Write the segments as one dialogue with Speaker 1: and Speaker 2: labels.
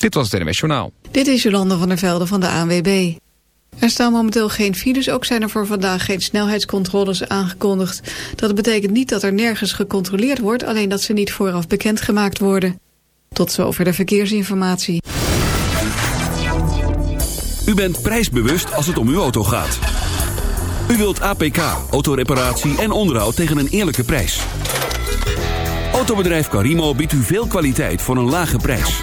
Speaker 1: Dit was het Journaal.
Speaker 2: Dit is Jolande van der Velde van de ANWB. Er staan momenteel geen files, ook zijn er voor vandaag geen snelheidscontroles aangekondigd. Dat betekent niet dat er nergens gecontroleerd wordt, alleen dat ze niet vooraf bekendgemaakt worden. Tot zover de verkeersinformatie.
Speaker 3: U bent prijsbewust als het om uw auto gaat. U wilt APK, autoreparatie en onderhoud tegen een eerlijke prijs. Autobedrijf Carimo biedt u veel kwaliteit voor een lage prijs.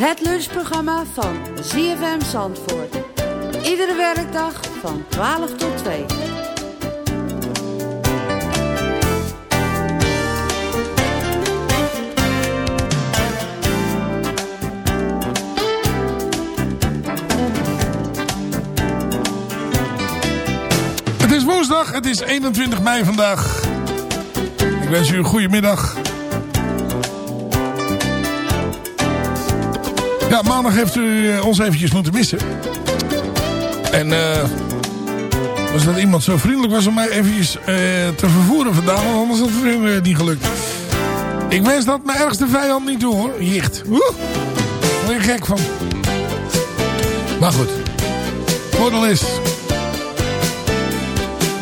Speaker 4: Het lunchprogramma van ZFM Zandvoort. Iedere werkdag van 12 tot 2.
Speaker 5: Het is woensdag, het is 21 mei vandaag. Ik wens u een goede middag. Maandag heeft u eh, ons eventjes moeten missen. En eh was dat iemand zo vriendelijk was om mij eventjes eh, te vervoeren vandaag. Want anders had het weer eh, niet gelukt. Ik wens dat mijn ergste vijand niet toe hoor. Jicht. Woe! Word je gek van. Maar goed. Voordeel is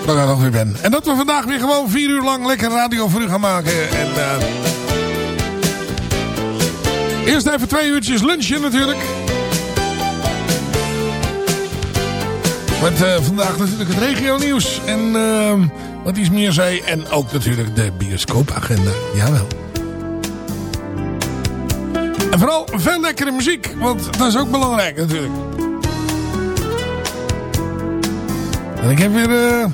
Speaker 5: dat ik er weer ben. En dat we vandaag weer gewoon vier uur lang lekker radio voor u gaan maken. En eerst even twee uurtjes lunchen natuurlijk. Met eh, vandaag natuurlijk het regio nieuws. En eh, wat iets meer zei. En ook natuurlijk de bioscoopagenda. Jawel. En vooral veel lekkere muziek. Want dat is ook belangrijk natuurlijk. En ik heb weer eh,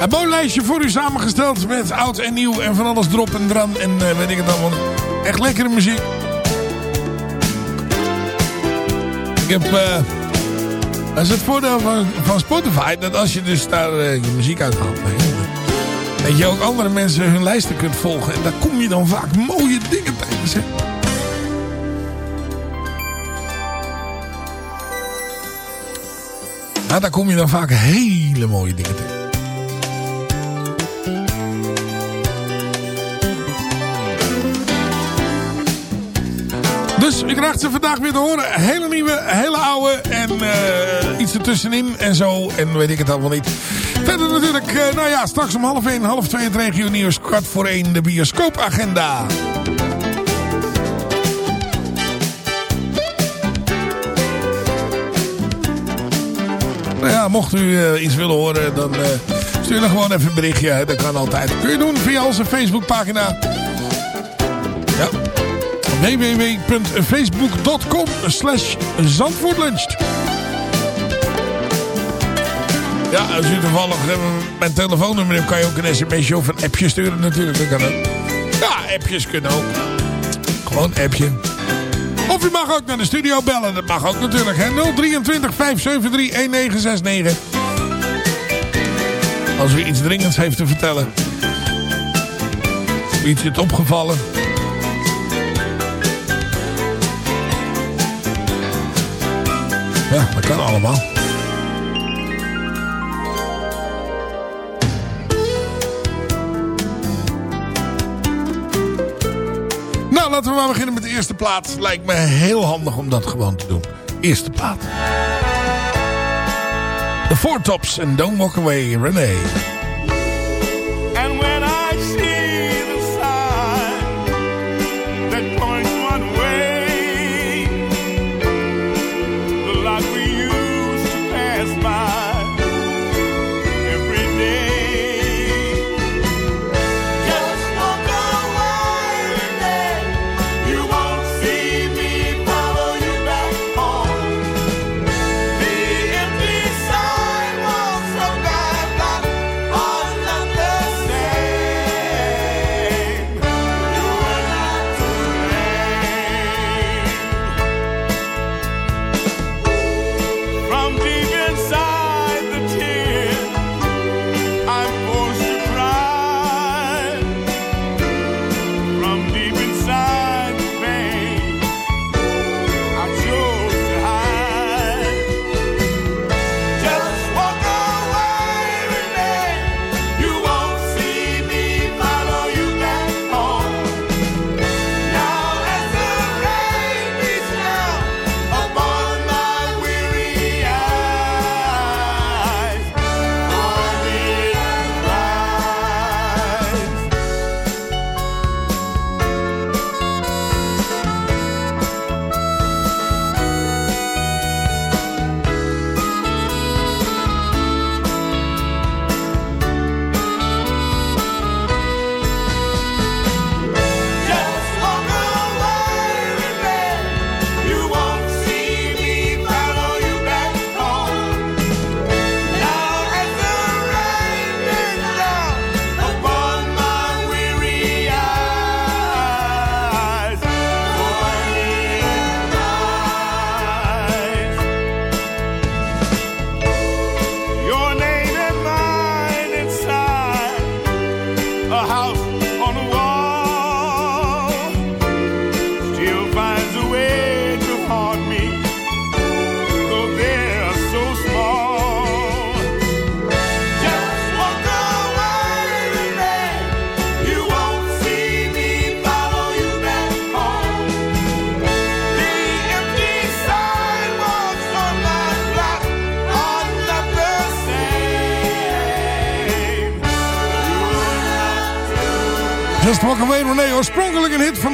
Speaker 5: een mooi lijstje voor u samengesteld. Met oud en nieuw en van alles erop en dran. En eh, weet ik het allemaal. Echt lekkere muziek. Heb... eh dat is het voordeel van, Spotify. Dat als je dus daar eh, je muziek uithaalt. hè, Dat je ook andere mensen hun lijsten kunt volgen. En daar kom je dan vaak mooie dingen tegen. Nou, daar kom je dan vaak hele mooie dingen tegen. Dus u krijgt ze vandaag weer te horen. Hele nieuwe, hele oude en eh, iets ertussenin en zo. En weet ik het allemaal niet. Verder natuurlijk, eh, nou ja, straks om half 1, half 2 het regio nieuws. Kwart voor 1 de bioscoopagenda.
Speaker 6: Nou ja, mocht u eh, iets willen horen, dan stuur dan gewoon even een berichtje. Dat kan altijd. Kun je doen via onze Facebookpagina. Www.facebook.com slash zandvoortluncht. Ja, als u toevallig eh, mijn telefoonnummer hebt, kan je ook een sms'je of een appje sturen natuurlijk. Ja, appjes kunnen ook. Gewoon appje. Of u mag ook naar de studio bellen. Dat mag ook natuurlijk. Hè? 023 573 1969. Als u iets dringends heeft te vertellen. Of iets is opgevallen. Ja, dat kan allemaal. Nou, laten we maar beginnen met de eerste plaat. Lijkt me heel handig om dat gewoon te doen. Eerste plaat. The Four Tops and Don't Walk Away, René.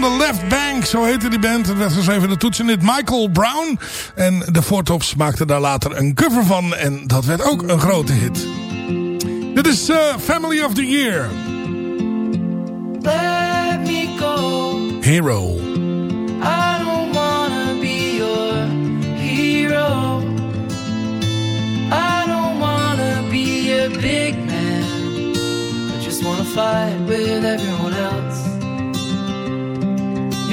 Speaker 6: De Left Bank, zo heette die band. Het werd geschreven in de toetsenhit Michael Brown. En de Four Tops maakten daar later een cover van en dat werd ook een grote hit. Dit is eh, Family of the Year.
Speaker 7: Let me go.
Speaker 6: Hero.
Speaker 7: I don't wanna be your hero. I don't wanna be a big man. I just wanna fight with everyone else.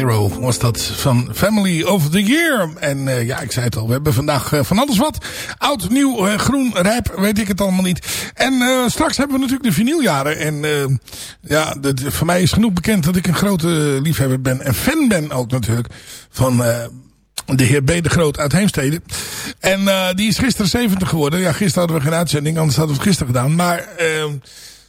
Speaker 7: Hero
Speaker 5: was dat van Family of the Year. En eh, ja, ik zei het al, we hebben vandaag eh, van alles wat. Oud, nieuw, eh, groen, rijp, weet ik het allemaal niet. En straks hebben we natuurlijk de vinyljaren. En ja, voor mij is genoeg bekend dat ik een grote liefhebber ben. En fan ben ook natuurlijk van... de heer B. de Groot uit Heemstede. En die is gisteren 70 geworden. Ja, gisteren hadden we geen uitzending, anders hadden we het gisteren gedaan. Maar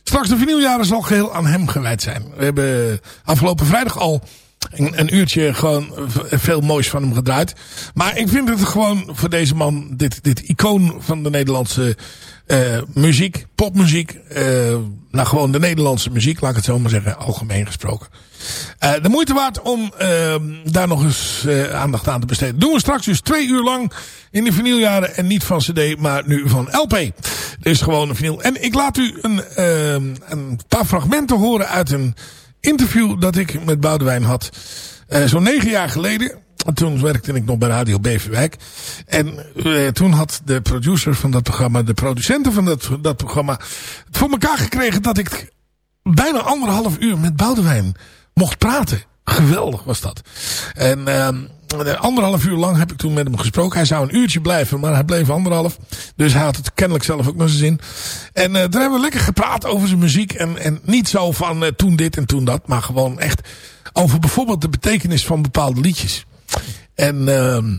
Speaker 5: straks de vinyljaren zal geheel aan hem gewijd zijn. We hebben afgelopen vrijdag al een, een uurtje gewoon veel moois van hem gedraaid. Maar ik vind het gewoon voor deze man, dit, dit icoon van de Nederlandse eh, muziek, popmuziek. eh, nou, gewoon de Nederlandse muziek, laat ik het zo maar zeggen, algemeen gesproken. Eh, de moeite waard om daar nog eens aandacht aan te besteden. Doen we straks dus twee uur lang in de vinyljaren. En niet van cd, maar nu van LP. Dus gewoon een vinyl. En ik laat u een, een paar fragmenten horen uit een interview dat ik met Boudewijn had. eh, Zo'n negen jaar geleden. Toen werkte ik nog bij Radio Beverwijk. En eh, toen had de producer van dat programma, de producenten van dat, dat programma, het voor elkaar gekregen dat ik bijna anderhalf uur met Boudewijn mocht praten. Geweldig was dat. En ehm, anderhalf uur lang heb ik toen met hem gesproken. Hij zou een uurtje blijven, maar hij bleef anderhalf. Dus hij had het kennelijk zelf ook nog zijn zin. En eh daar hebben we lekker gepraat over zijn muziek. En, en niet zo van eh, toen dit en toen dat. Maar gewoon echt over bijvoorbeeld de betekenis van bepaalde liedjes. En ehm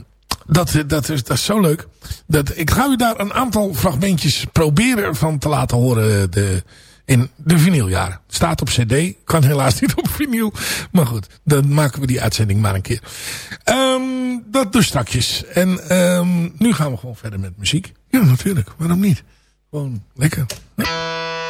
Speaker 5: dat, dat, is, dat is zo leuk. Dat, ik ga u daar een aantal fragmentjes proberen van te laten horen. De, in de vinyljaren. Staat op cd. Kan helaas niet op vinyl. Maar goed, dan maken we die uitzending maar een keer. Ehm, dat dus strakjes. En ehm, nu gaan we gewoon verder met muziek. Ja, natuurlijk. Waarom niet? Gewoon lekker.
Speaker 7: Simmer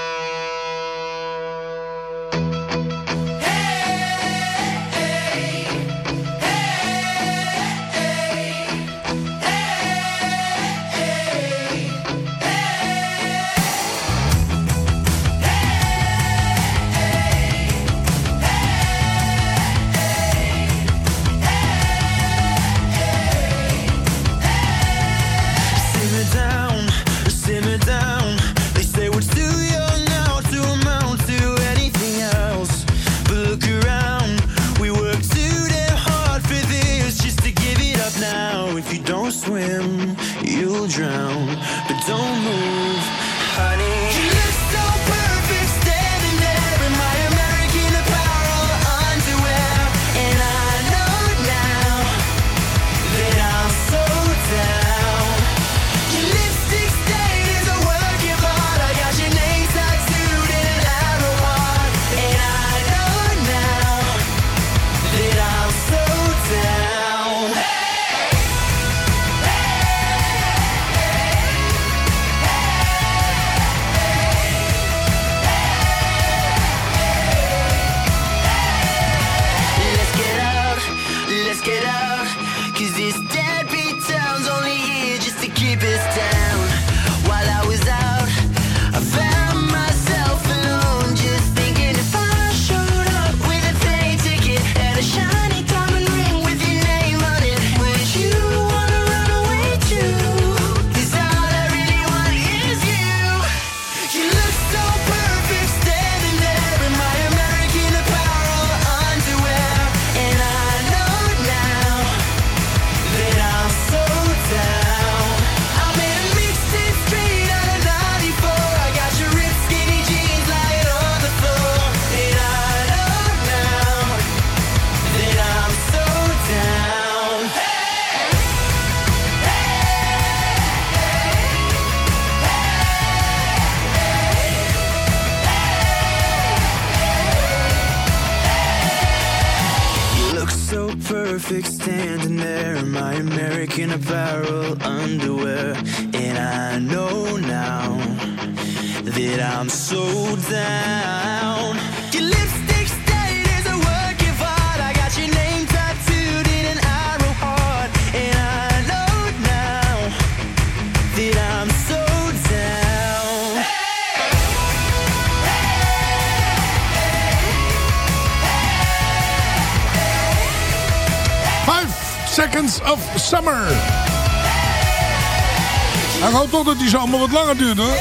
Speaker 8: zo allemaal wat langer duurt hoor.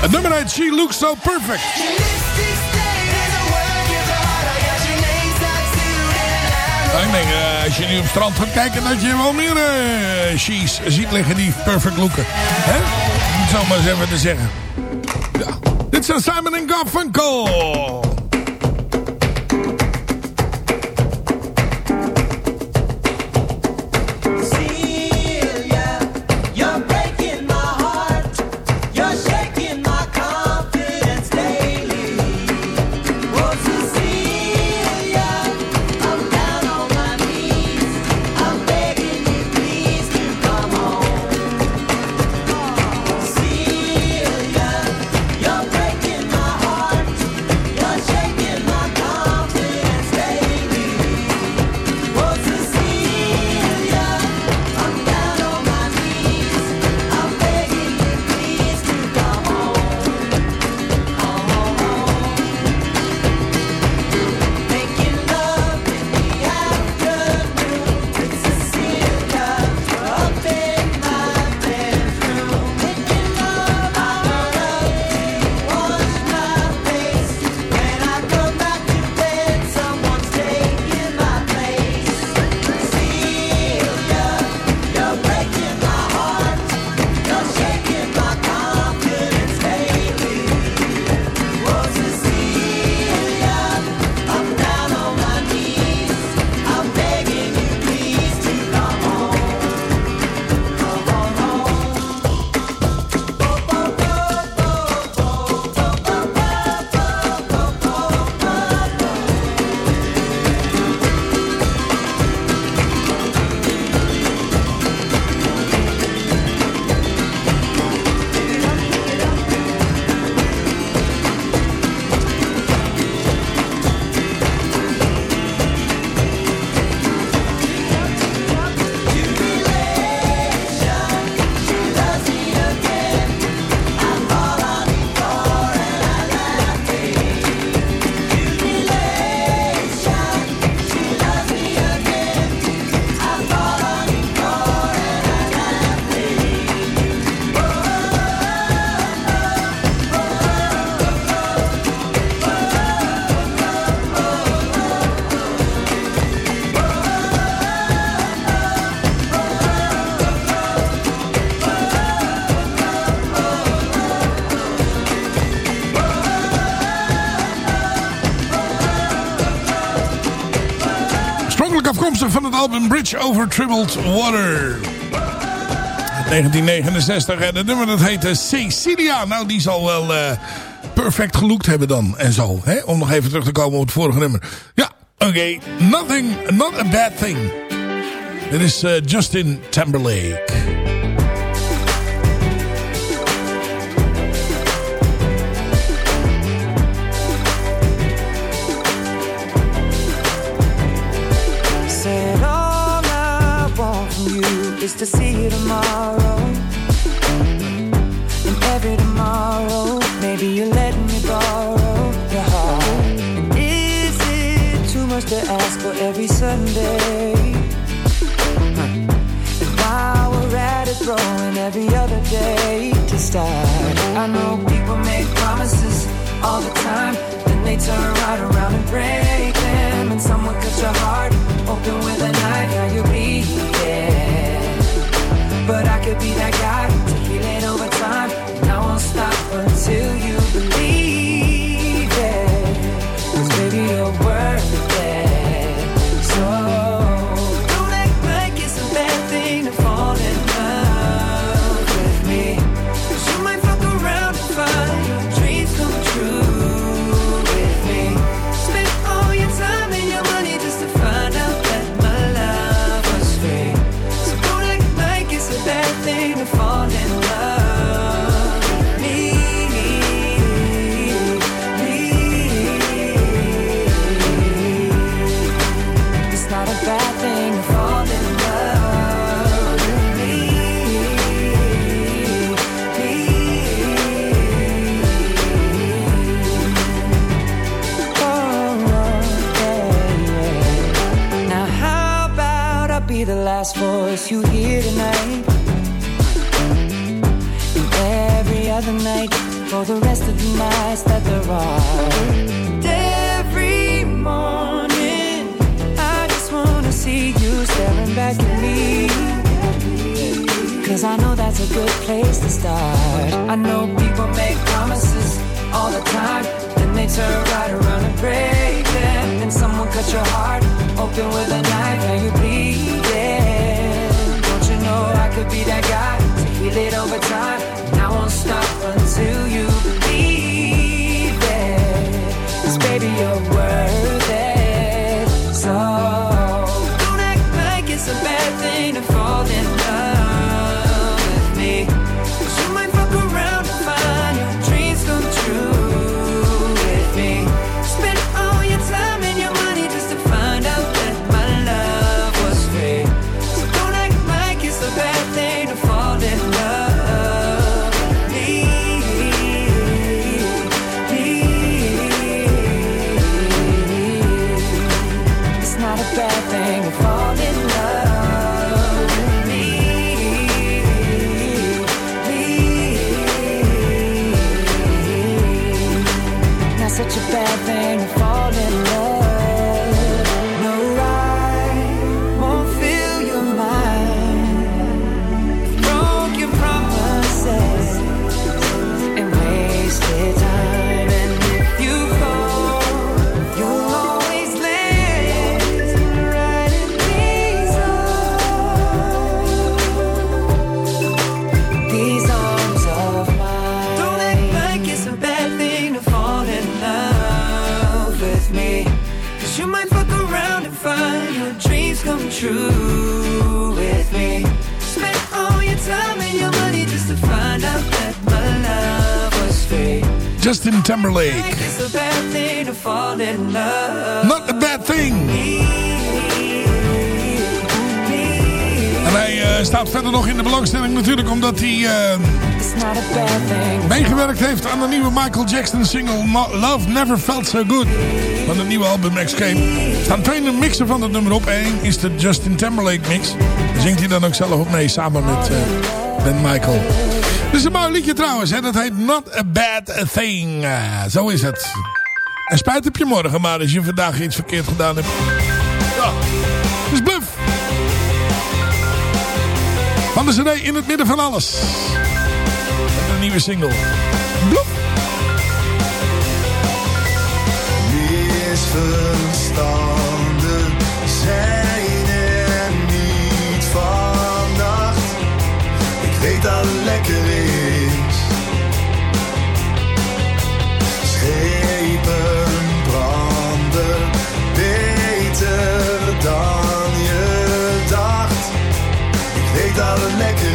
Speaker 8: Het nummer heet She Looks So Perfect. Ik denk, eh, als je nu op het strand gaat kijken, dat je wel meer eh she's ziet liggen die perfect looken. Hè? Om het zo maar eens even te zeggen. Ja. Dit zijn Simon en Garfunkel. Album Bridge Over Troubled Water. 1969 en het nummer dat heette Cecilia. Nou, die zal wel eh, perfect gelookt hebben dan en zo. Hè? Om nog even terug te komen op het vorige nummer. Ja, oké. Nothing, not a bad thing. Dit is eh, Justin Timberlake.
Speaker 9: To see you tomorrow. And every tomorrow, maybe you're letting me borrow your heart. And is it too much to ask for every Sunday? And while we're at it, throwing every other day to start. I know people make promises all the time, then they turn right around and break
Speaker 7: voice you hear tonight? And every other night for the rest of the nights that there are. Every morning I just wanna see you staring back at me. Cause I know that's a good place to start. I know people make promises all the time, then they turn right around and break them. And someone cut your heart open with a knife and you bleeding. Be that guy to heal it over time? And I won't stop until you believe it. 'Cause baby, you're worth it. So don't act like it's a bad thing to fall in love
Speaker 5: belangstelling natuurlijk omdat hij eh, meegewerkt heeft aan de nieuwe Michael Jackson single Love Never Felt So Good. Van het nieuwe album Escape. Er staan twee mixen van het nummer op. Eén is de Justin Timberlake mix. Daar zingt hij dan ook zelf op mee samen met eh, Ben Michael. Het is een mooi liedje trouwens. Hè? Dat heet Not a Bad Thing. Eh, zo is het. En spijt op je morgen maar als je vandaag iets verkeerd gedaan hebt. Ja. Dus Van de cd in het midden van alles. Met een nieuwe single. Bloep.
Speaker 1: Misverstanden zijn er niet vannacht. Ik weet dat het lekker is. Lekker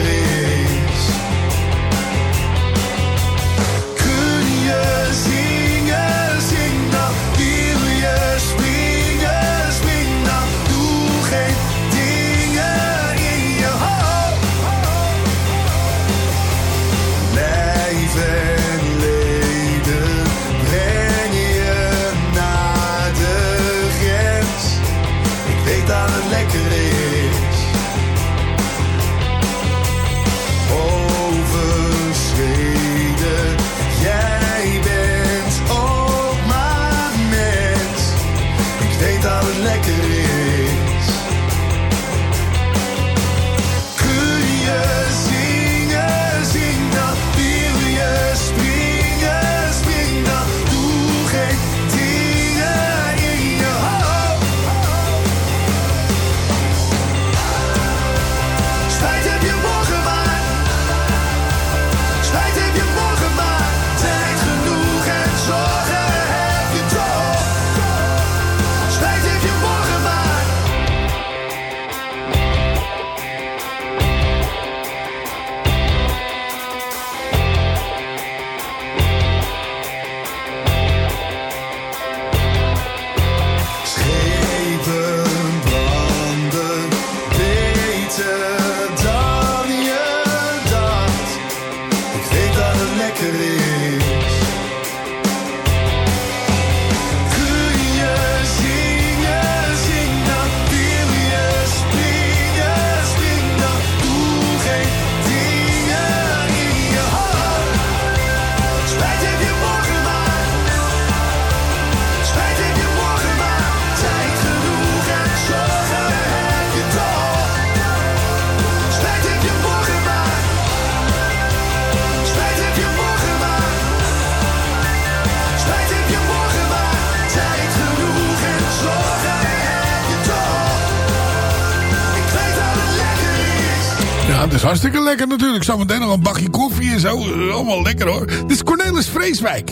Speaker 5: hartstikke lekker natuurlijk. Zometeen nog een bakje koffie en zo. Eh, Allemaal lekker hoor. Dit is Cornelis Vreeswijk.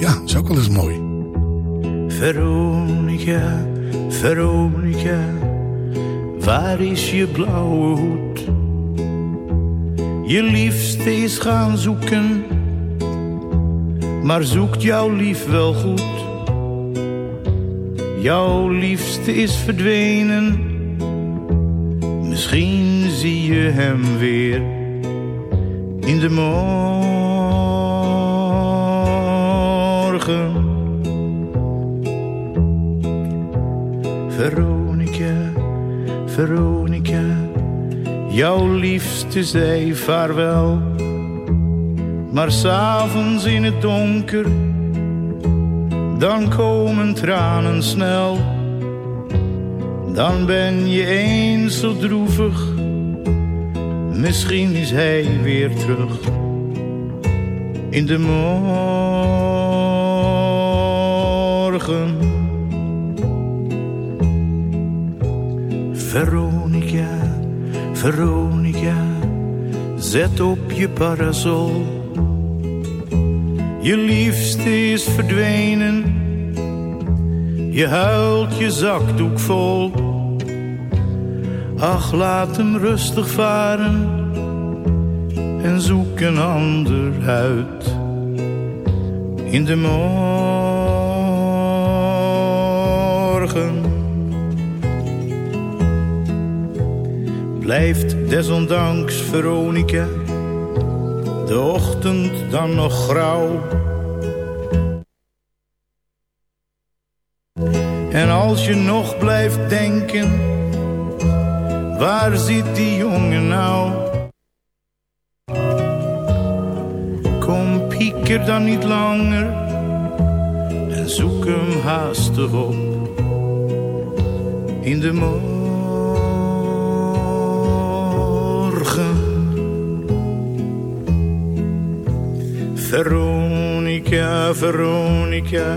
Speaker 5: Ja, is ook wel eens mooi.
Speaker 10: Veronica, Veronica, waar is je blauwe hoed? Je liefste is gaan zoeken, maar zoekt jouw lief wel goed? Jouw liefste is verdwenen, misschien zie je hem weer in de morgen. Veronica, Veronica, jouw liefste zei vaarwel. Maar s'avonds in het donker, dan komen tranen snel. Dan ben je eens zo droevig, misschien is hij weer terug. In de morgen. Veronica, Veronica, zet op je parasol. Je liefste is verdwenen, je huilt je zakdoek vol. Ach, laat hem rustig varen en zoek een ander uit. In de morgen. blijft desondanks Veronica, de ochtend dan nog grauw. Als je nog blijft denken, waar zit die jongen nou? Kom pieker dan niet langer en zoek hem haastig op in de morgen. Veronica, Veronica,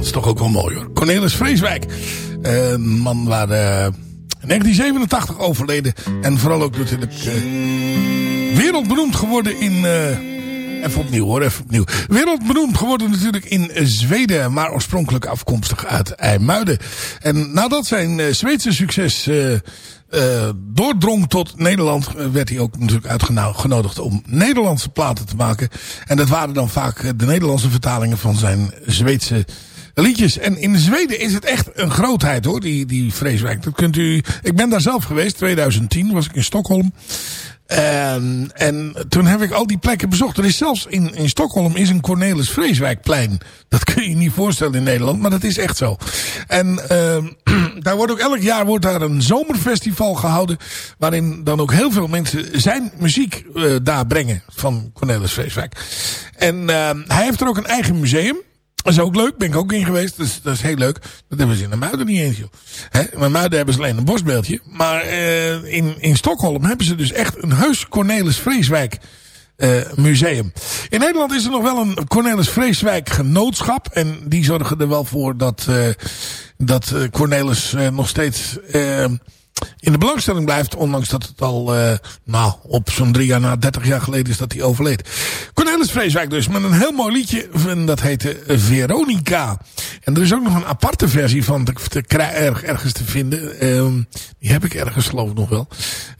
Speaker 5: Dat is toch ook wel mooi hoor. Cornelis Vreeswijk. Eh, man waar eh, in 1987 overleden. En vooral ook natuurlijk eh, wereldberoemd geworden in... eh, even opnieuw hoor, even opnieuw. Wereldberoemd geworden natuurlijk in Zweden. Maar oorspronkelijk afkomstig uit IJmuiden. En nadat zijn eh, Zweedse succes... eh, eh, doordrong tot Nederland, eh, werd hij ook natuurlijk uitgenodigd om Nederlandse platen te maken. En dat waren dan vaak eh, de Nederlandse vertalingen van zijn Zweedse liedjes. En in Zweden is het echt een grootheid hoor, die, die Vreeswijk. Dat kunt u, ik ben daar zelf geweest, 2010 was ik in Stockholm. En, en toen heb ik al die plekken bezocht. Er is zelfs in, in Stockholm is een Cornelis Vreeswijkplein. Dat kun je niet voorstellen in Nederland, maar dat is echt zo. En uh, daar wordt ook elk jaar wordt daar een zomerfestival gehouden. Waarin dan ook heel veel mensen zijn muziek uh, daar brengen van Cornelis Vreeswijk. En uh, hij heeft er ook een eigen museum. Dat is ook leuk, ben ik ook in geweest. Dat is, dat is heel leuk. Dat hebben ze in de Muiden niet eens, joh. Hè? In Muiden hebben ze alleen een bosbeeldje. Maar uh, in, in Stockholm hebben ze dus echt een heus Cornelis Vreeswijk uh, museum. In Nederland is er nog wel een Cornelis Vreeswijk genootschap. En die zorgen er wel voor dat, uh, dat Cornelis nog steeds in de belangstelling blijft. Ondanks dat het al, uh, nou, op zo'n drie jaar na, dertig jaar geleden is dat hij overleed. Cornelis Vreeswijk dus, met een heel mooi liedje. En dat heette Veronica. En er is ook nog een aparte versie van te, te, erg, ergens te vinden. Uh, die heb ik ergens geloof ik nog wel.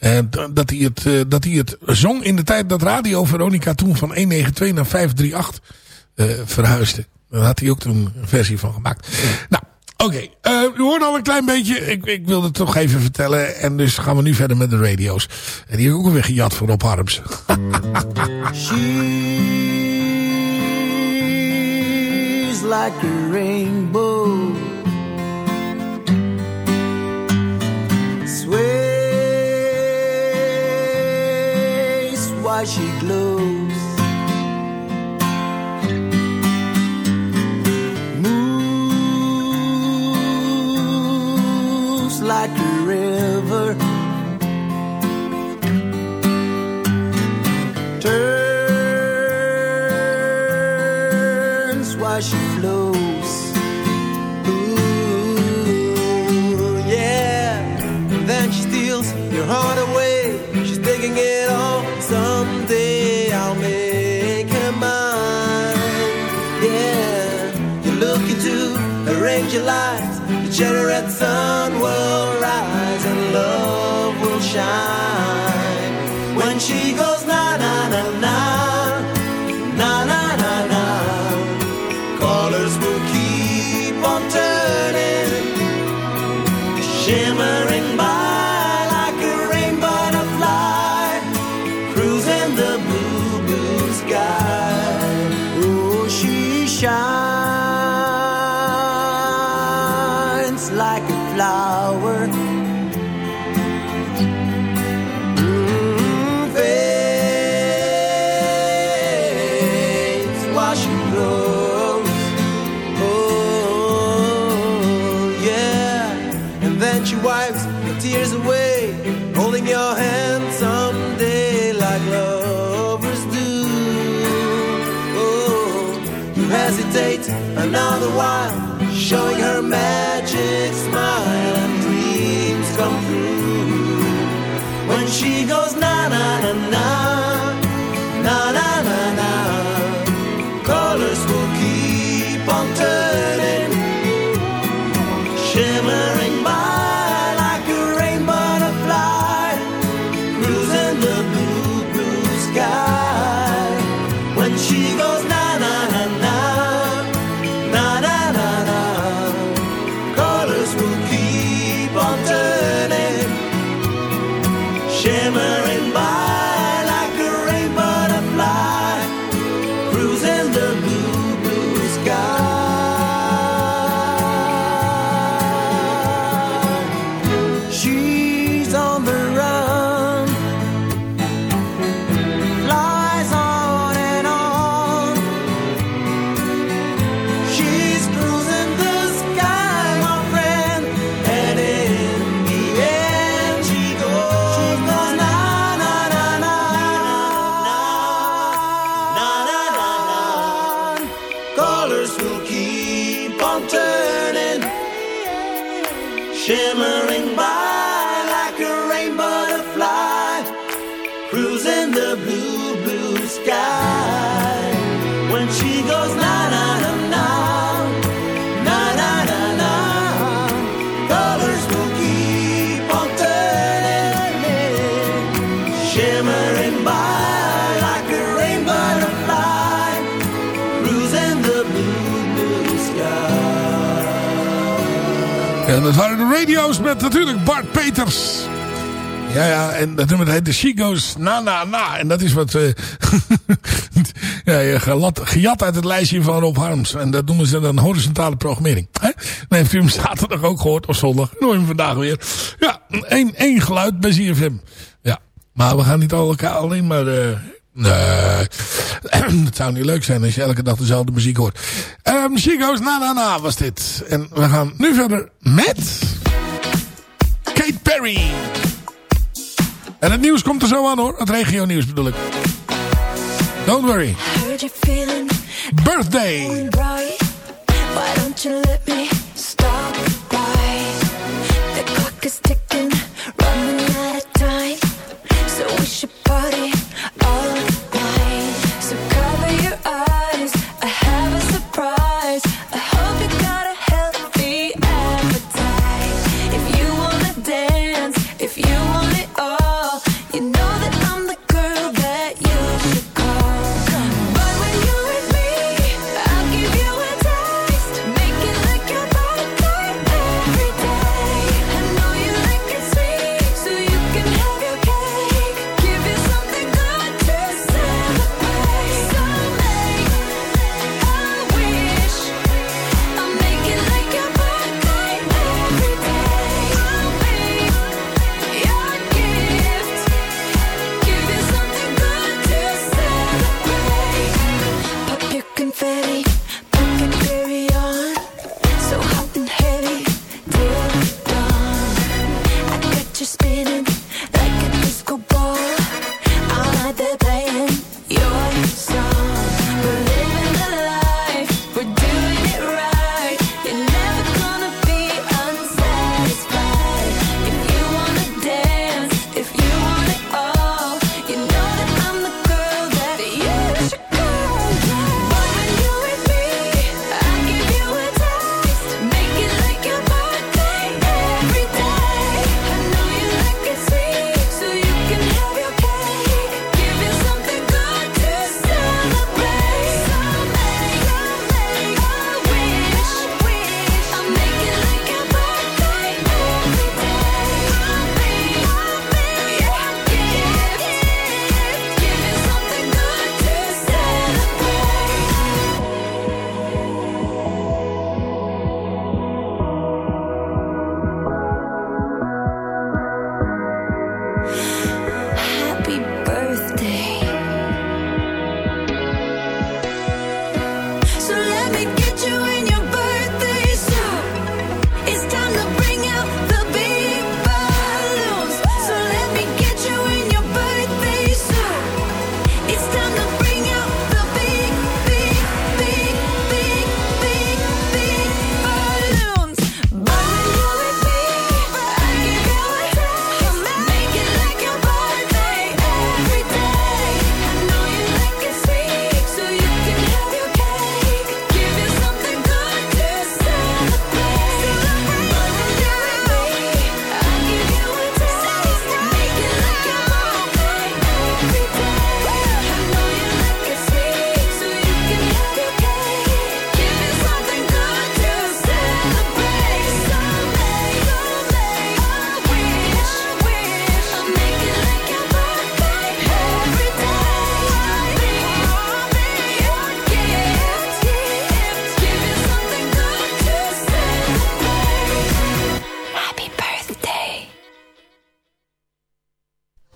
Speaker 5: Uh, dat, hij het, dat hij het zong in de tijd dat Radio Veronica toen van 192 naar 538 verhuisde. Daar had hij ook toen een versie van gemaakt. Nou. Oké, okay, uh, u hoort al een klein beetje. Ik, ik wilde het toch even vertellen. En dus gaan we nu verder met de radio's. En die heb ik ook weer gejat voor Rob Harms.
Speaker 8: She's like a rainbow. why she glows. Like a river. Turns while she flows. Ooh, yeah. And then she steals your heart away. She's taking it all. Someday I'll make her mine. Yeah. You look into her angel eyes. The generate sun shine. Another while, showing her magic
Speaker 5: En dat waren de radio's met natuurlijk Bart Peters. Ja, ja, en dat nummer heet de She Goes Na Na Na. En dat is wat eh ja, gelat, gejat uit het lijstje van Rob Harms. En dat noemen ze dan horizontale programmering. Hè? Dan heeft u hem zaterdag ook gehoord, of zondag. Nu hem vandaag weer. Ja, één, één geluid bij ZFM. Ja, maar we gaan niet al elkaar alleen maar... eh Nee, het zou niet leuk zijn als je elke dag dezelfde muziek hoort. Um, Goes Na Na Na was dit. En we gaan nu verder met... Kate Perry. En het nieuws komt er zo aan hoor. Het regio nieuws bedoel ik. Don't worry. Birthday.
Speaker 11: Why don't you let me stop by? The clock is ticking,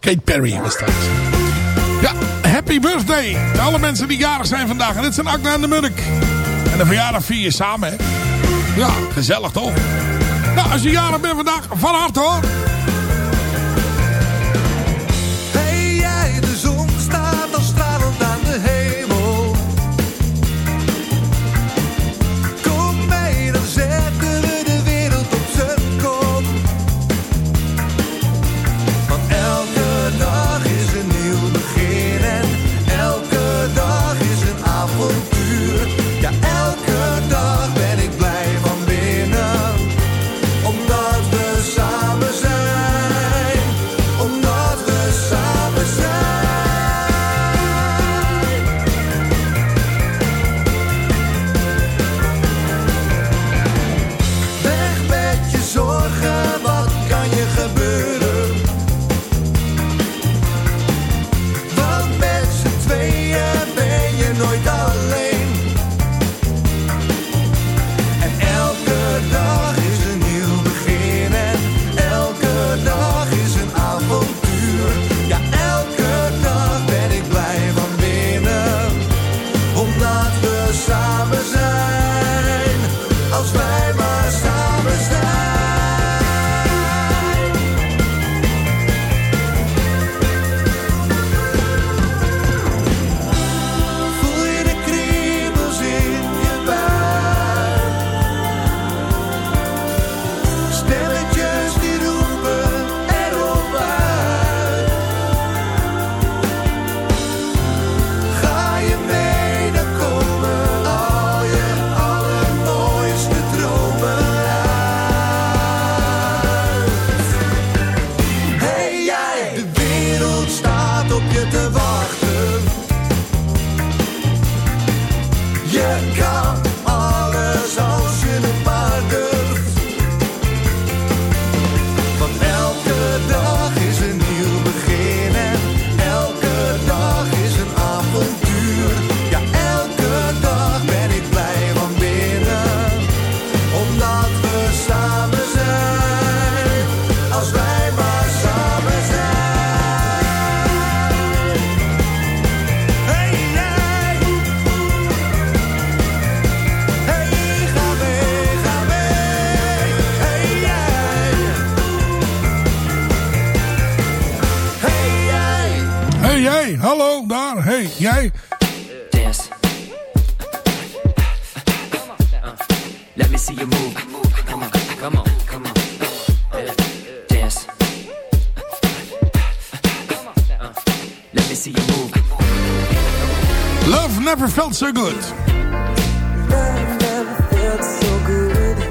Speaker 1: Kate Perry was dat. Ja, happy birthday. Alle mensen die jarig zijn vandaag. En dit zijn Akna en de Murk. En de verjaardag vier je samen, hè? Ja, gezellig toch? Nou, als je jarig bent vandaag, van harte hoor. Felt So Good.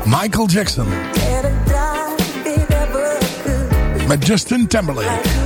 Speaker 1: Michael Jackson. Met Justin Timberlake.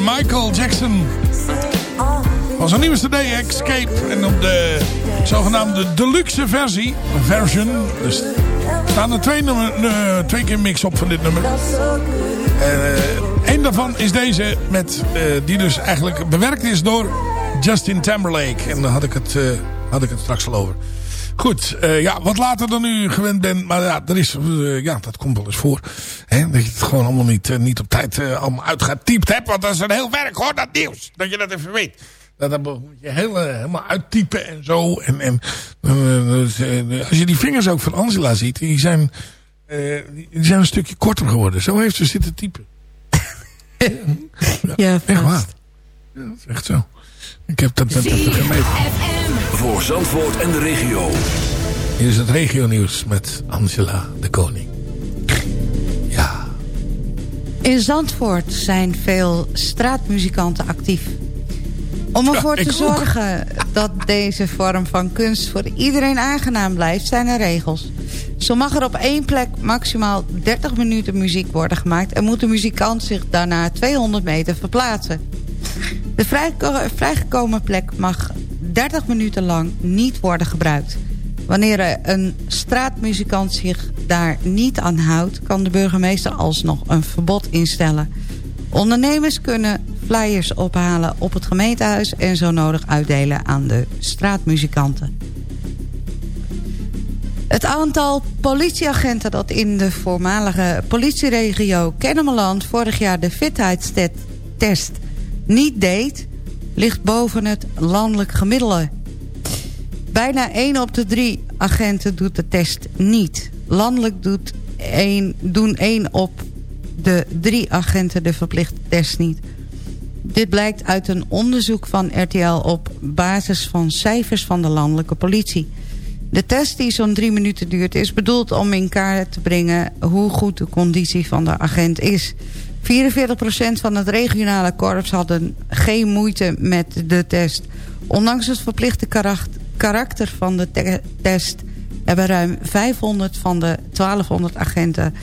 Speaker 7: Michael
Speaker 5: Jackson. Van zijn nieuwe cd Escape. En op de zogenaamde deluxe versie. Version. Dus staan er twee, nummer, eh, twee keer mix op van dit nummer. Eén daarvan is deze. Met, eh, die dus eigenlijk bewerkt is door Justin Timberlake. En daar had ik het, eh, had ik het straks al over. Goed, eh, ja, wat later dan u gewend bent. Maar ja, er is, eh, ja dat komt wel eens voor. Hè, gewoon allemaal niet, eh, niet op tijd eh, allemaal uitgetypt hebt. Want dat is een heel werk hoor, dat nieuws. Dat je dat even weet. Dat, dat moet je heel, eh, helemaal uittypen en zo. En, en dus, als je die vingers ook van Angela ziet. Die zijn, eh, die zijn een stukje korter geworden. Zo heeft ze zitten typen.
Speaker 12: Ja,
Speaker 5: Echt waar. Ja, dat is echt zo. Ik heb dat net gemeten.
Speaker 3: Voor Zandvoort en de regio.
Speaker 5: Hier is het regionieuws met Angela de Koning.
Speaker 12: In Zandvoort zijn veel straatmuzikanten actief. Om ervoor te zorgen dat deze vorm van kunst voor iedereen aangenaam blijft, zijn er regels. Zo mag er op één plek maximaal 30 minuten muziek worden gemaakt... en moet de muzikant zich daarna 200 meter verplaatsen. De vrijgekomen plek mag 30 minuten lang niet worden gebruikt. Wanneer er een straatmuzikant zich daar niet aan houdt... kan de burgemeester alsnog een verbod instellen. Ondernemers kunnen flyers ophalen op het gemeentehuis... en zo nodig uitdelen aan de straatmuzikanten. Het aantal politieagenten dat in de voormalige politieregio Kennemerland... vorig jaar de fitheidstest niet deed... ligt boven het landelijk gemiddelde. Bijna 1 op de 3 agenten doet de test niet. Landelijk doet één, doen 1 op de 3 agenten de verplichte test niet. Dit blijkt uit een onderzoek van RTL op basis van cijfers van de landelijke politie. De test die zo'n drie minuten duurt is bedoeld om in kaart te brengen hoe goed de conditie van de agent is. 44% van het regionale korps hadden geen moeite met de test. Ondanks het verplichte karak- karakter van de te- test hebben ruim 500 van de 1200 agenten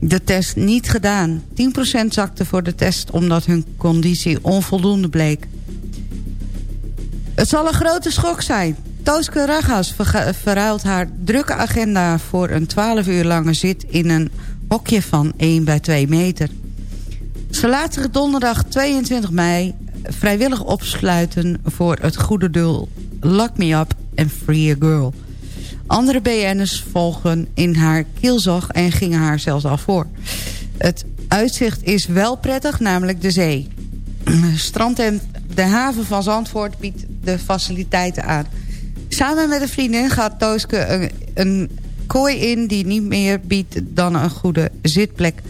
Speaker 12: de test niet gedaan. 10% zakte voor de test omdat hun conditie onvoldoende bleek. Het zal een grote schok zijn. Tooske Ragas verruilt haar drukke agenda voor een 12 uur lange zit in een hokje van 1 bij 2 meter. Ze laat zich donderdag 22 mei vrijwillig opsluiten voor het goede doel Lock Me Up and Free a Girl. Andere BN'ers volgen in haar kielzog en gingen haar zelfs al voor. Het uitzicht is wel prettig, namelijk de zee. Strand en de haven van Zandvoort biedt de faciliteiten aan. Samen met een vriendin gaat Tooske een, een kooi in... die niet meer biedt dan een goede zitplek.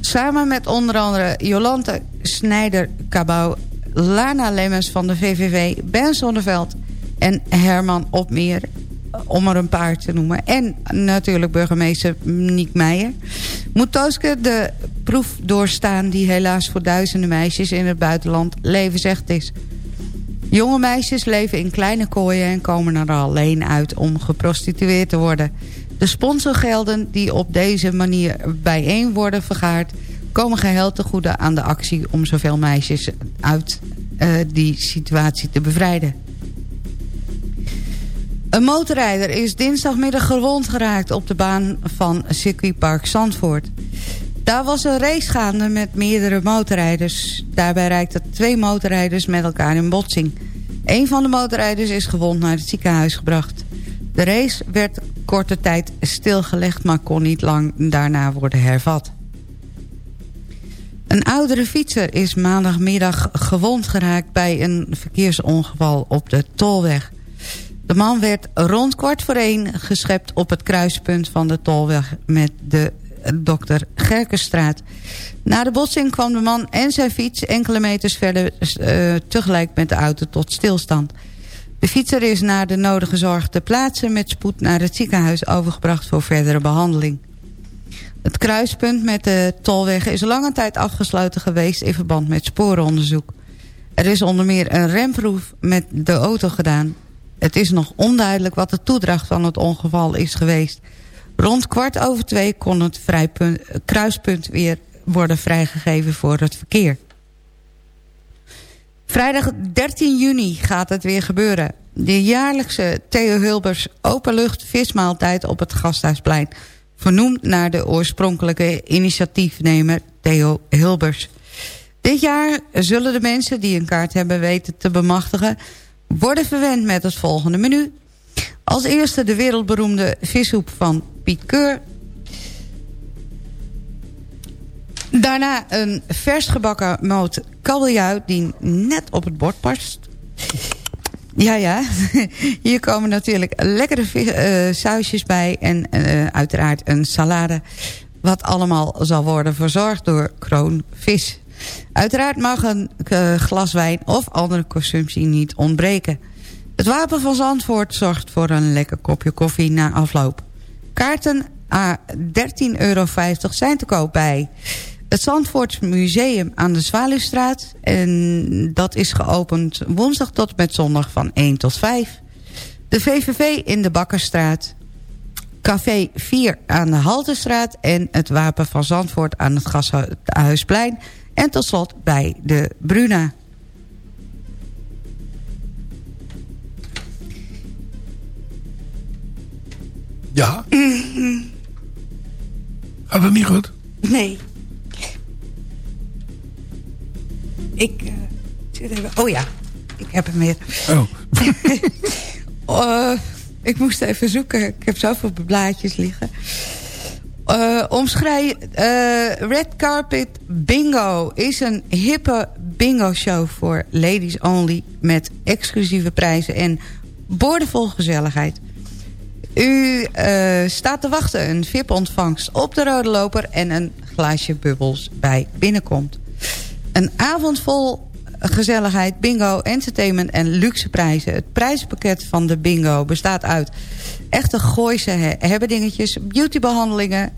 Speaker 12: Samen met onder andere Jolante Snijder-Cabau... Lana Lemmens van de VVV, Ben Zonneveld en Herman Opmeer... om er een paar te noemen. En natuurlijk burgemeester Niek Meijer. Moet Tooske de proef doorstaan... die helaas voor duizenden meisjes in het buitenland levensecht is. Jonge meisjes leven in kleine kooien en komen er alleen uit om geprostitueerd te worden. De sponsorgelden die op deze manier bijeen worden vergaard... komen geheel te goede aan de actie om zoveel meisjes uit uh, die situatie te bevrijden. Een motorrijder is dinsdagmiddag gewond geraakt op de baan van circuitpark Zandvoort. Daar was een race gaande met meerdere motorrijders. Daarbij reikten twee motorrijders met elkaar in botsing. Een van de motorrijders is gewond naar het ziekenhuis gebracht. De race werd korte tijd stilgelegd, maar kon niet lang daarna worden hervat. Een oudere fietser is maandagmiddag gewond geraakt bij een verkeersongeval op de Tolweg. De man werd rond kwart voor één geschept op het kruispunt van de Tolweg met de Dr. Gerkenstraat. Na de botsing kwam de man en zijn fiets enkele meters verder uh, tegelijk met de auto tot stilstand. De fietser is naar de nodige zorg te plaatsen met spoed naar het ziekenhuis overgebracht voor verdere behandeling. Het kruispunt met de tolweg is lange tijd afgesloten geweest in verband met sporenonderzoek. Er is onder meer een remproef met de auto gedaan. Het is nog onduidelijk wat de toedracht van het ongeval is geweest. Rond kwart over twee kon het kruispunt weer worden vrijgegeven voor het verkeer. Vrijdag 13 juni gaat het weer gebeuren. De jaarlijkse Theo Hilbers openlucht vismaaltijd op het Gasthuisplein. Vernoemd naar de oorspronkelijke initiatiefnemer Theo Hilbers. Dit jaar zullen de mensen die een kaart hebben weten te bemachtigen... worden verwend met het volgende menu. Als eerste de wereldberoemde vissoep van Piet. Daarna een vers gebakken moot kabeljauw die net op het bord past. Ja, ja. Hier komen natuurlijk lekkere uh, sausjes bij. En uh, uiteraard een salade. Wat allemaal zal worden verzorgd door Kroon Vis. Uiteraard mag een uh, glas wijn of andere consumptie niet ontbreken. Het Wapen van Zandvoort zorgt voor een lekker kopje koffie na afloop. Kaarten a 13,50 euro zijn te koop bij het Zandvoorts Museum aan de Zwaluwstraat. En dat is geopend woensdag tot met zondag van 1 tot 5. De VVV in de Bakkerstraat. Café 4 aan de Haltestraat. En het Wapen van Zandvoort aan het Gashuisplein. En tot slot bij de Bruna.
Speaker 5: Ja? Gaat het niet goed?
Speaker 12: Nee. Ik uh, zit even... Oh ja, ik heb hem weer.
Speaker 5: Oh.
Speaker 12: uh, ik moest even zoeken. Ik heb zoveel blaadjes liggen. Uh, omschrijf... Red Carpet Bingo is een hippe bingo-show voor ladies only... met exclusieve prijzen en boordevol gezelligheid. U staat te wachten, een VIP-ontvangst op de rode loper... en een glaasje bubbels bij binnenkomt. Een avond vol gezelligheid, bingo, entertainment en luxe prijzen. Het prijzenpakket van de bingo bestaat uit echte Gooise hebbedingetjes, beautybehandelingen,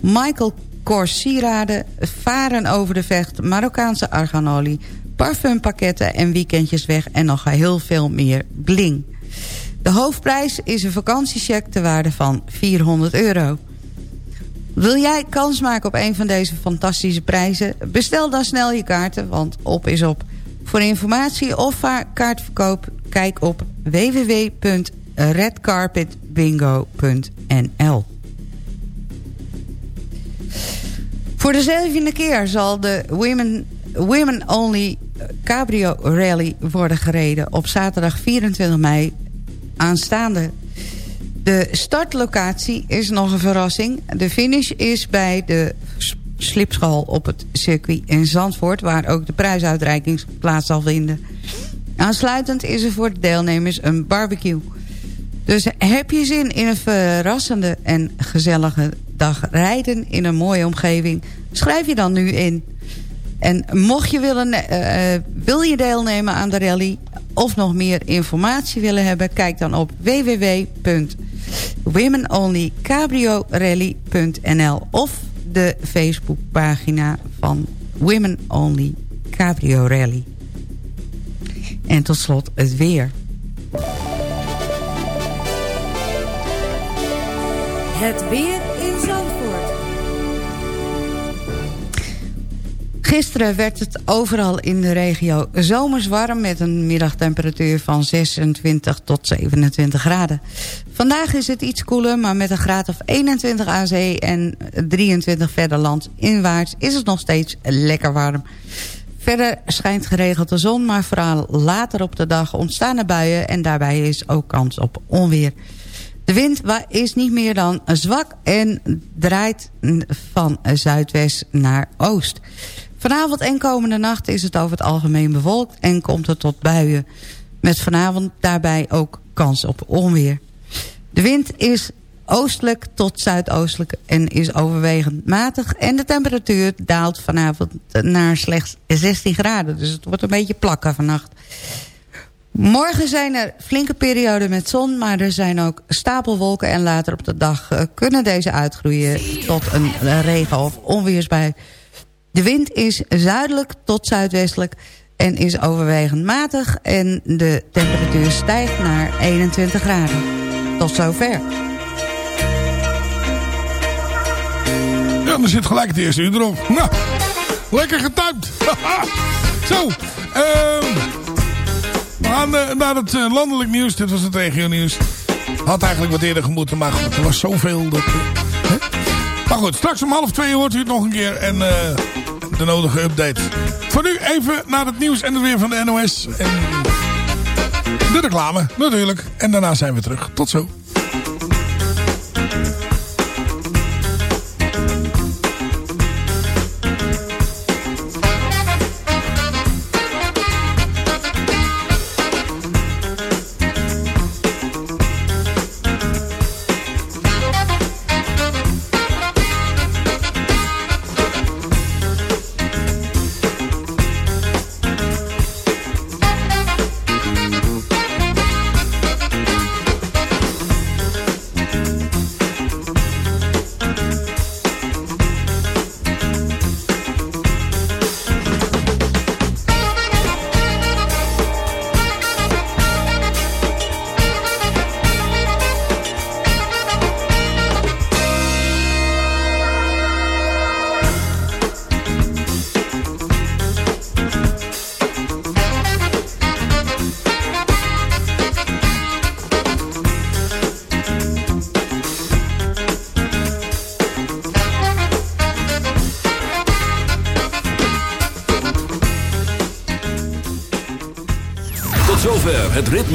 Speaker 12: Michael Kors sieraden, varen over de vecht, Marokkaanse arganolie, parfumpakketten en weekendjes weg en nog heel veel meer bling. De hoofdprijs is een vakantiecheck te waarde van 400 euro. Wil jij kans maken op een van deze fantastische prijzen? Bestel dan snel je kaarten, want op is op. Voor informatie of kaartverkoop kijk op www.redcarpetbingo.nl Voor de zevende keer zal de Women, Women Only Cabrio Rally worden gereden... op zaterdag 24 mei aanstaande de startlocatie is nog een verrassing. De finish is bij de slipschool op het circuit in Zandvoort... waar ook de prijsuitreiking plaats zal vinden. Aansluitend is er voor de deelnemers een barbecue. Dus heb je zin in een verrassende en gezellige dag rijden... in een mooie omgeving, schrijf je dan nu in. En mocht je willen, uh, wil je deelnemen aan de rally... of nog meer informatie willen hebben... kijk dan op www womenonlycabriorally.nl of de Facebookpagina van Women Only Cabrio Rally. En tot slot het weer.
Speaker 4: Het weer
Speaker 12: Gisteren werd het overal in de regio zomers warm... met een middagtemperatuur van 26 tot 27 graden. Vandaag is het iets koeler, maar met een graad of 21 aan zee... en 23 verder land inwaarts is het nog steeds lekker warm. Verder schijnt geregeld de zon, maar vooral later op de dag ontstaan er buien... en daarbij is ook kans op onweer. De wind is niet meer dan zwak en draait van zuidwest naar oost. Vanavond en komende nacht is het over het algemeen bewolkt en komt het tot buien. Met vanavond daarbij ook kans op onweer. De wind is oostelijk tot zuidoostelijk en is overwegend matig. En de temperatuur daalt vanavond naar slechts 16 graden. Dus het wordt een beetje plakken vannacht. Morgen zijn er flinke perioden met zon, maar er zijn ook stapelwolken... en later op de dag eh, kunnen deze uitgroeien tot een regen- of onweersbui. De wind is zuidelijk tot zuidwestelijk en is overwegend matig... en de temperatuur stijgt naar 21 graden. Tot zover.
Speaker 5: Ja, dan zit gelijk het eerste uur erop. Nou, lekker getuimd. Zo, ehm... We gaan uh, naar het uh, landelijk nieuws. Dit was het regio nieuws. Had eigenlijk wat eerder gemoeten, maar goed, er was zoveel. Dat, hè? Maar goed, straks om half twee hoort u het nog een keer. En de nodige update. Voor nu even naar het nieuws en het weer van de NOS. En de reclame natuurlijk. En daarna zijn we terug. Tot zo.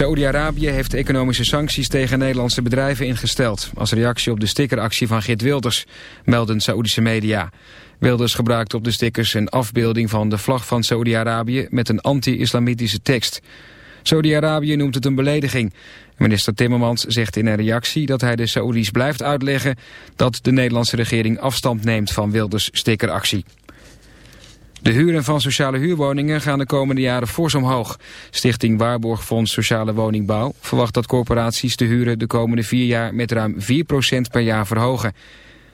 Speaker 13: Saoedi-Arabië heeft economische sancties tegen Nederlandse bedrijven ingesteld... als reactie op de stickeractie van Git Wilders, melden Saoedische media. Wilders gebruikte op de stickers een afbeelding van de vlag van Saudi-Arabië met een anti-islamitische tekst. Saudi-Arabië noemt het een belediging. Minister Timmermans zegt in een reactie dat hij de Saoedi's blijft uitleggen dat de Nederlandse regering afstand neemt van Wilders stickeractie. De huren van sociale huurwoningen gaan de komende jaren fors omhoog. Stichting Waarborgfonds Sociale Woningbouw verwacht dat corporaties de huren de komende vier jaar met ruim 4% per jaar verhogen.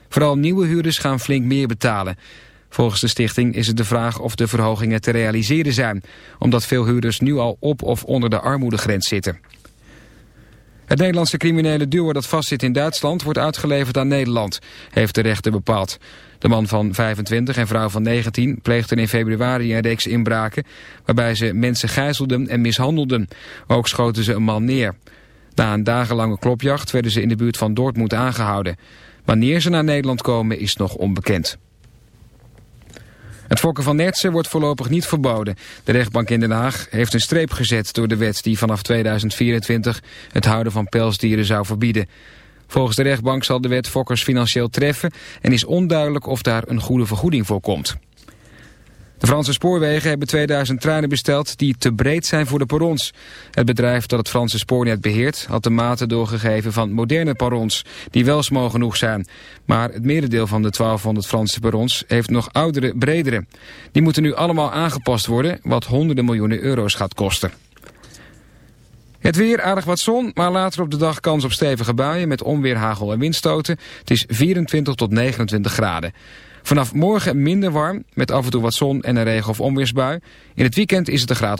Speaker 13: Vooral nieuwe huurders gaan flink meer betalen. Volgens de stichting is het de vraag of de verhogingen te realiseren zijn... omdat veel huurders nu al op of onder de armoedegrens zitten. Het Nederlandse criminele duo dat vastzit in Duitsland... wordt uitgeleverd aan Nederland, heeft de rechter bepaald. De man van 25 en vrouw van 19 pleegden in februari een reeks inbraken... waarbij ze mensen gijzelden en mishandelden. Ook schoten ze een man neer. Na een dagenlange klopjacht werden ze in de buurt van Dortmund aangehouden... Wanneer ze naar Nederland komen is nog onbekend. Het fokken van nertsen wordt voorlopig niet verboden. De rechtbank in Den Haag heeft een streep gezet door de wet die vanaf 2024 het houden van pelsdieren zou verbieden. Volgens de rechtbank zal de wet fokkers financieel treffen en is onduidelijk of daar een goede vergoeding voor komt. De Franse spoorwegen hebben 2000 treinen besteld die te breed zijn voor de perrons. Het bedrijf dat het Franse spoornet beheert had de maten doorgegeven van moderne perrons die wel smal genoeg zijn. Maar het merendeel van de 1200 Franse perrons heeft nog oudere, bredere. Die moeten nu allemaal aangepast worden, wat honderden miljoenen euro's gaat kosten. Het weer, aardig wat zon, maar later op de dag kans op stevige buien met onweer, hagel en windstoten. Het is 24 tot 29 graden. Vanaf morgen minder warm, met af en toe wat zon en een regen- of onweersbui. In het weekend is het een graad